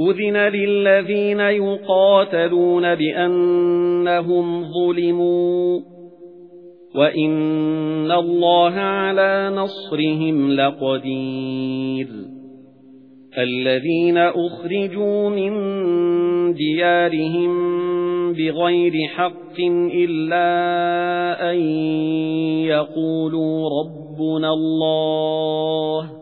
أذن للذين يقاتلون بأنهم ظلموا وَإِنَّ اللَّهَ عَلَى نَصْرِهِمْ لَقَدِيرٌ الَّذِينَ أُخْرِجُوا مِنْ دِيَارِهِمْ بِغَيْرِ حَقٍّ إِلَّا أَنْ يَقُولُوا رَبُّنَا اللَّهُ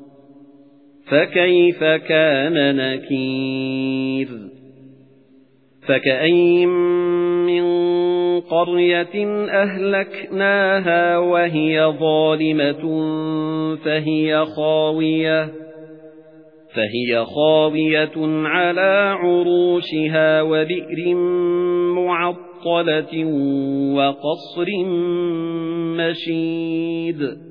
فَكَيْفَ كَانَ نَكِيرِ؟ فَكَأَيِّن مِّن قَرْيَةٍ أَهْلَكْنَاهَا وَهِيَ ظَالِمَةٌ فَهِيَ خَاوِيَةٌ فَهِيَ خَاوِيَةٌ عَلَى عُرُوشِهَا وَبِئْرٍ مُّعَطَّلَةٍ وَقَصْرٍ مَّشِيدٍ.